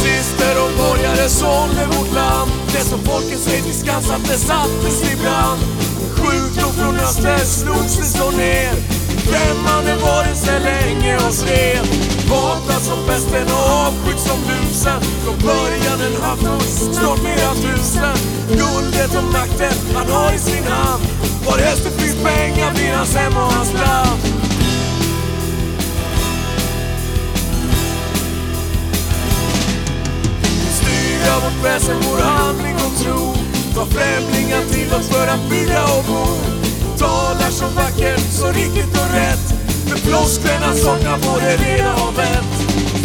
Rasister och borgare sålde vårt land. Det som folket säger till Skansen det sattes ibland. Sjukdom från öster slogs det så ner. Främmande varelse länge oss red. Hatad som pesten och avskytt som lusen. Från början en haft snart flera tusen. Guldet och makten han har i sin hand. Var helst det finns pengar blir hans hem och hans land. Vårt väsen, vår handling och tro. Ta främlingar till oss för att bygga och bo. Talar så vackert, så riktigt och rätt. Men flosklerna saknar både reda och vett.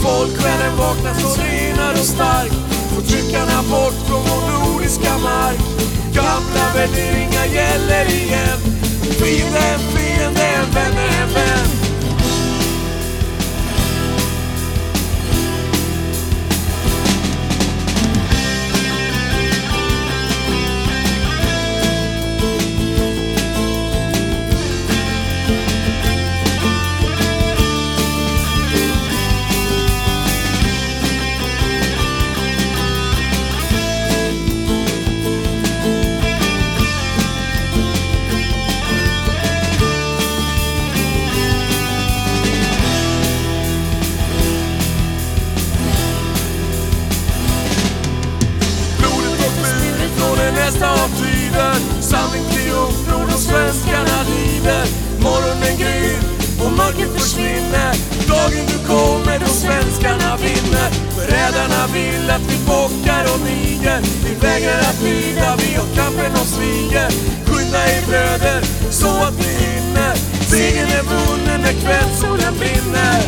Folkvännen vaknar så renad och stark. Förtryckarna bort från vår nordiska mark. Gamla värderingar gäller igen. Sanning triumf från och svenskarna lider Morgonen gryr och mörkret försvinner. Dagen du kommer då svenskarna vinner. Förrädarna vill att vi bockar och niger. Vi vägrar att lyda, vi och kampen och sviger. Skynda er bröder så att vi hinner. Segern är vunnen när kvällssolen brinner.